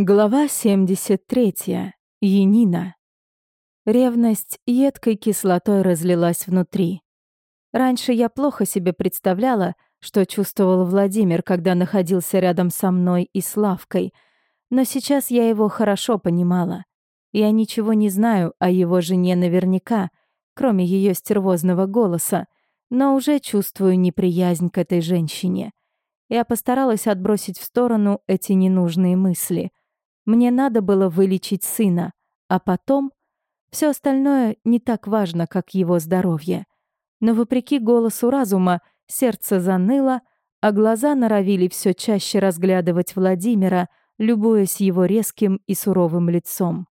Глава 73. Янина. Ревность едкой кислотой разлилась внутри. Раньше я плохо себе представляла, что чувствовал Владимир, когда находился рядом со мной и Славкой, но сейчас я его хорошо понимала. Я ничего не знаю о его жене наверняка, кроме ее стервозного голоса, но уже чувствую неприязнь к этой женщине. Я постаралась отбросить в сторону эти ненужные мысли. Мне надо было вылечить сына, а потом... Все остальное не так важно, как его здоровье. Но вопреки голосу разума, сердце заныло, а глаза норовили все чаще разглядывать Владимира, любуясь его резким и суровым лицом.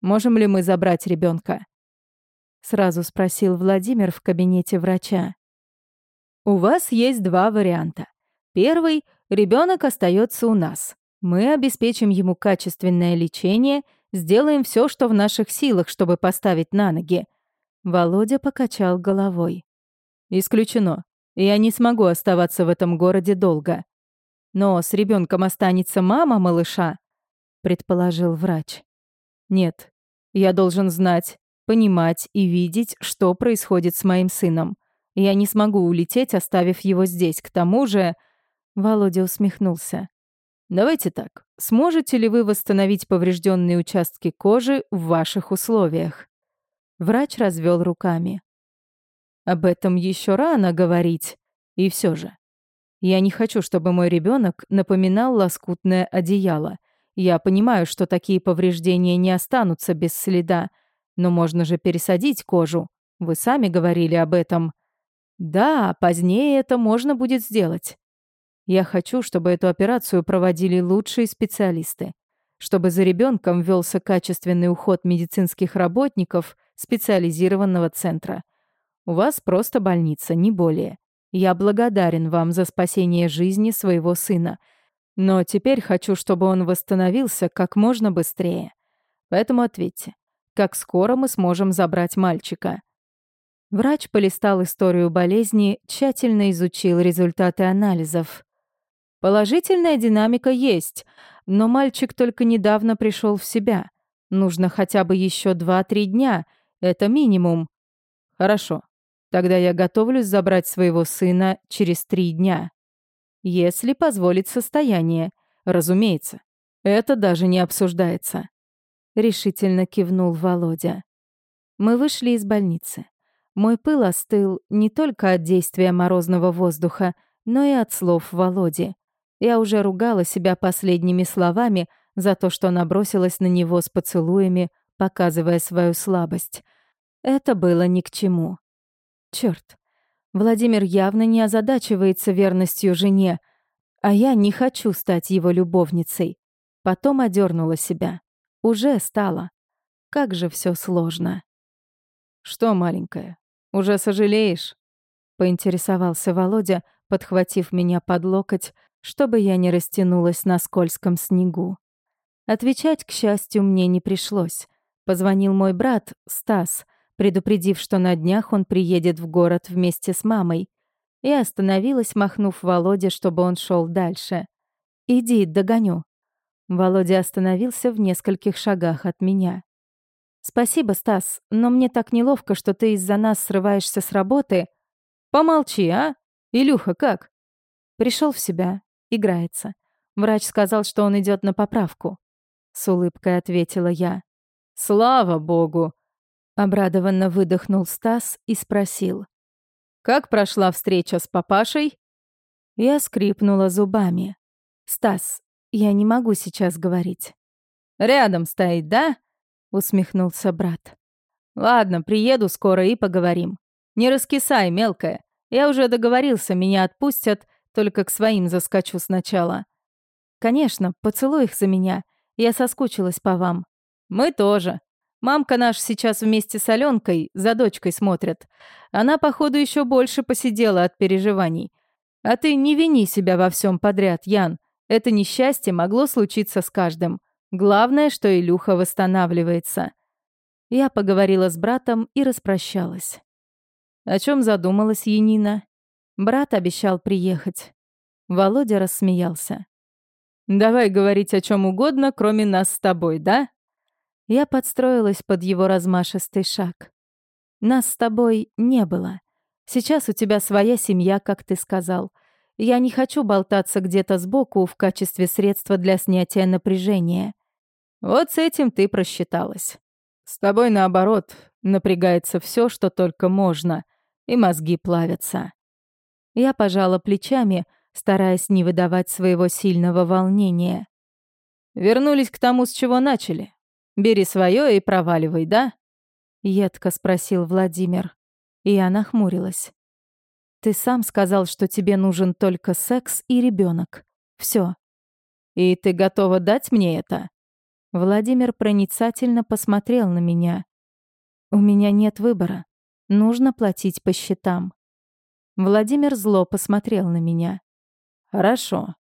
«Можем ли мы забрать ребенка? Сразу спросил Владимир в кабинете врача. У вас есть два варианта. Первый — ребенок остается у нас. Мы обеспечим ему качественное лечение, сделаем все, что в наших силах, чтобы поставить на ноги. Володя покачал головой. Исключено. Я не смогу оставаться в этом городе долго. Но с ребенком останется мама малыша, предположил врач. Нет, я должен знать, понимать и видеть, что происходит с моим сыном. Я не смогу улететь, оставив его здесь. К тому же...» Володя усмехнулся. «Давайте так. Сможете ли вы восстановить поврежденные участки кожи в ваших условиях?» Врач развел руками. «Об этом еще рано говорить. И все же. Я не хочу, чтобы мой ребенок напоминал лоскутное одеяло. Я понимаю, что такие повреждения не останутся без следа, но можно же пересадить кожу. Вы сами говорили об этом. Да, позднее это можно будет сделать. Я хочу, чтобы эту операцию проводили лучшие специалисты. Чтобы за ребенком велся качественный уход медицинских работников специализированного центра. У вас просто больница, не более. Я благодарен вам за спасение жизни своего сына. Но теперь хочу, чтобы он восстановился как можно быстрее. Поэтому ответьте, как скоро мы сможем забрать мальчика?» Врач полистал историю болезни, тщательно изучил результаты анализов. Положительная динамика есть, но мальчик только недавно пришел в себя. Нужно хотя бы еще 2-3 дня, это минимум. Хорошо, тогда я готовлюсь забрать своего сына через 3 дня. Если позволит состояние, разумеется. Это даже не обсуждается. — решительно кивнул Володя. Мы вышли из больницы. Мой пыл остыл не только от действия морозного воздуха, но и от слов Володи. Я уже ругала себя последними словами за то, что набросилась на него с поцелуями, показывая свою слабость. Это было ни к чему. Черт, Владимир явно не озадачивается верностью жене, а я не хочу стать его любовницей. Потом одернула себя. Уже стало. Как же все сложно. «Что, маленькая, уже сожалеешь?» — поинтересовался Володя, подхватив меня под локоть, чтобы я не растянулась на скользком снегу. Отвечать, к счастью, мне не пришлось. Позвонил мой брат, Стас, предупредив, что на днях он приедет в город вместе с мамой. И остановилась, махнув Володе, чтобы он шел дальше. «Иди, догоню», Володя остановился в нескольких шагах от меня. «Спасибо, Стас, но мне так неловко, что ты из-за нас срываешься с работы». «Помолчи, а? Илюха как?» Пришел в себя, играется. Врач сказал, что он идет на поправку. С улыбкой ответила я. «Слава богу!» Обрадованно выдохнул Стас и спросил. «Как прошла встреча с папашей?» Я скрипнула зубами. «Стас, я не могу сейчас говорить. «Рядом стоит, да?» — усмехнулся брат. «Ладно, приеду скоро и поговорим. Не раскисай, мелкая. Я уже договорился, меня отпустят, только к своим заскочу сначала». «Конечно, поцелуй их за меня. Я соскучилась по вам». «Мы тоже. Мамка наш сейчас вместе с Аленкой за дочкой смотрят. Она, походу, еще больше посидела от переживаний. А ты не вини себя во всем подряд, Ян. Это несчастье могло случиться с каждым. Главное, что Илюха восстанавливается. Я поговорила с братом и распрощалась. О чем задумалась Янина? Брат обещал приехать. Володя рассмеялся. Давай говорить о чем угодно, кроме нас с тобой, да? Я подстроилась под его размашистый шаг. Нас с тобой не было. Сейчас у тебя своя семья, как ты сказал. Я не хочу болтаться где-то сбоку в качестве средства для снятия напряжения. Вот с этим ты просчиталась. С тобой, наоборот, напрягается все, что только можно, и мозги плавятся. Я пожала плечами, стараясь не выдавать своего сильного волнения. «Вернулись к тому, с чего начали. Бери свое и проваливай, да?» Едко спросил Владимир. И я нахмурилась. «Ты сам сказал, что тебе нужен только секс и ребенок. Все. И ты готова дать мне это?» Владимир проницательно посмотрел на меня. «У меня нет выбора. Нужно платить по счетам». Владимир зло посмотрел на меня. Хорошо.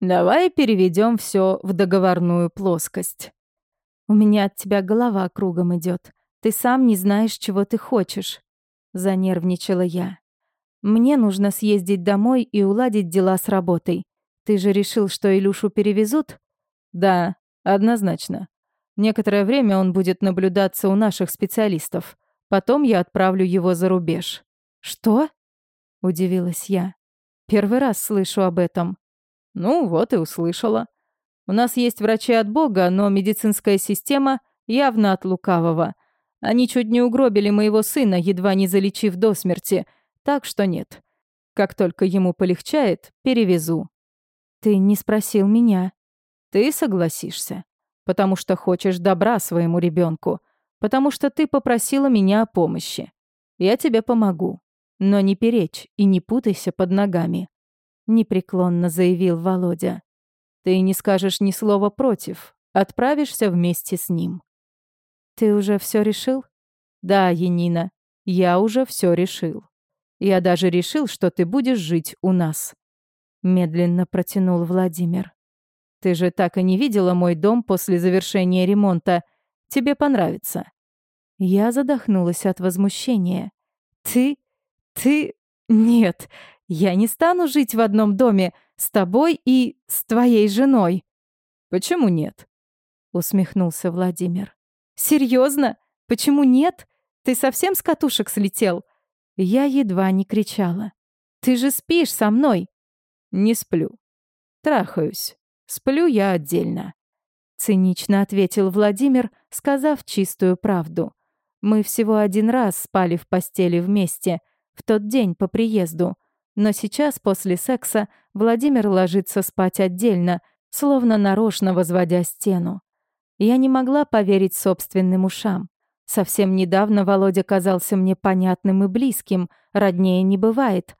Давай переведем все в договорную плоскость. У меня от тебя голова кругом идет. Ты сам не знаешь, чего ты хочешь. Занервничала я. Мне нужно съездить домой и уладить дела с работой. Ты же решил, что Илюшу перевезут? Да, однозначно. Некоторое время он будет наблюдаться у наших специалистов. Потом я отправлю его за рубеж. Что? Удивилась я. Первый раз слышу об этом. Ну, вот и услышала. У нас есть врачи от Бога, но медицинская система явно от лукавого. Они чуть не угробили моего сына, едва не залечив до смерти. Так что нет. Как только ему полегчает, перевезу. Ты не спросил меня. Ты согласишься. Потому что хочешь добра своему ребенку. Потому что ты попросила меня о помощи. Я тебе помогу. Но не перечь и не путайся под ногами», — непреклонно заявил Володя. «Ты не скажешь ни слова против, отправишься вместе с ним». «Ты уже все решил?» «Да, Енина, я уже все решил. Я даже решил, что ты будешь жить у нас», — медленно протянул Владимир. «Ты же так и не видела мой дом после завершения ремонта. Тебе понравится». Я задохнулась от возмущения. «Ты ты... Нет, я не стану жить в одном доме с тобой и с твоей женой. Почему нет? Усмехнулся Владимир. Серьезно? Почему нет? Ты совсем с катушек слетел? Я едва не кричала. Ты же спишь со мной. Не сплю. Трахаюсь. Сплю я отдельно. Цинично ответил Владимир, сказав чистую правду. Мы всего один раз спали в постели вместе — в тот день по приезду. Но сейчас, после секса, Владимир ложится спать отдельно, словно нарочно возводя стену. Я не могла поверить собственным ушам. Совсем недавно Володя казался мне понятным и близким, роднее не бывает.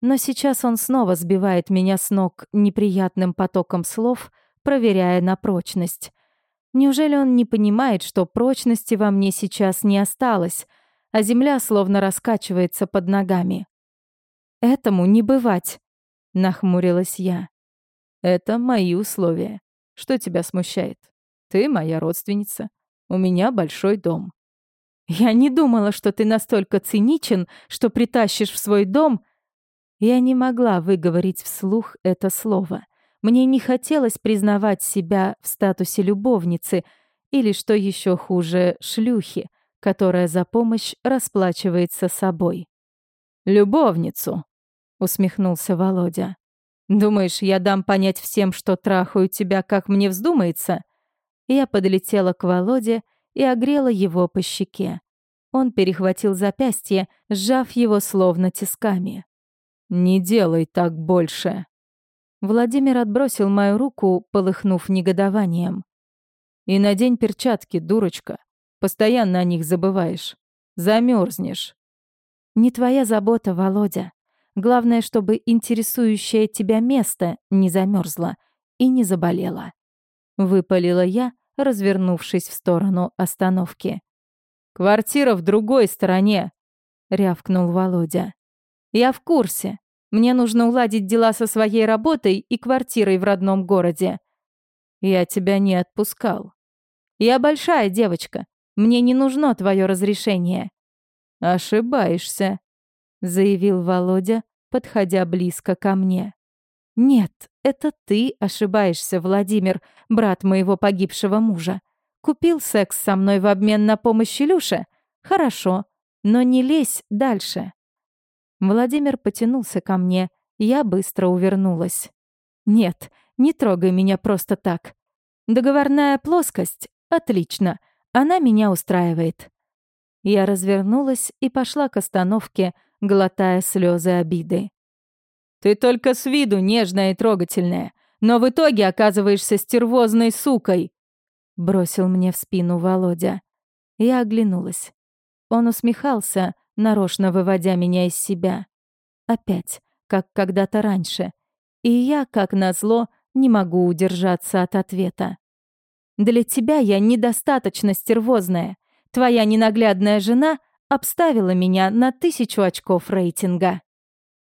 Но сейчас он снова сбивает меня с ног неприятным потоком слов, проверяя на прочность. Неужели он не понимает, что прочности во мне сейчас не осталось, а земля словно раскачивается под ногами. «Этому не бывать», — нахмурилась я. «Это мои условия. Что тебя смущает? Ты моя родственница. У меня большой дом». «Я не думала, что ты настолько циничен, что притащишь в свой дом...» Я не могла выговорить вслух это слово. Мне не хотелось признавать себя в статусе любовницы или, что еще хуже, шлюхи, которая за помощь расплачивается собой. «Любовницу», — усмехнулся Володя. «Думаешь, я дам понять всем, что трахаю тебя, как мне вздумается?» Я подлетела к Володе и огрела его по щеке. Он перехватил запястье, сжав его словно тисками. «Не делай так больше!» Владимир отбросил мою руку, полыхнув негодованием. «И надень перчатки, дурочка. Постоянно о них забываешь. Замерзнешь. Не твоя забота, Володя. Главное, чтобы интересующее тебя место не замерзло и не заболело. Выпалила я, развернувшись в сторону остановки. «Квартира в другой стороне», — рявкнул Володя. «Я в курсе. Мне нужно уладить дела со своей работой и квартирой в родном городе. Я тебя не отпускал. Я большая девочка, мне не нужно твое разрешение». «Ошибаешься», — заявил Володя, подходя близко ко мне. Нет, это ты ошибаешься, Владимир, брат моего погибшего мужа. Купил секс со мной в обмен на помощь Илюше? Хорошо, но не лезь дальше. Владимир потянулся ко мне, я быстро увернулась. Нет, не трогай меня просто так. Договорная плоскость? Отлично. Она меня устраивает. Я развернулась и пошла к остановке, глотая слезы обиды. «Ты только с виду нежная и трогательная, но в итоге оказываешься стервозной сукой!» Бросил мне в спину Володя. Я оглянулась. Он усмехался, нарочно выводя меня из себя. Опять, как когда-то раньше. И я, как назло, не могу удержаться от ответа. «Для тебя я недостаточно стервозная. Твоя ненаглядная жена обставила меня на тысячу очков рейтинга».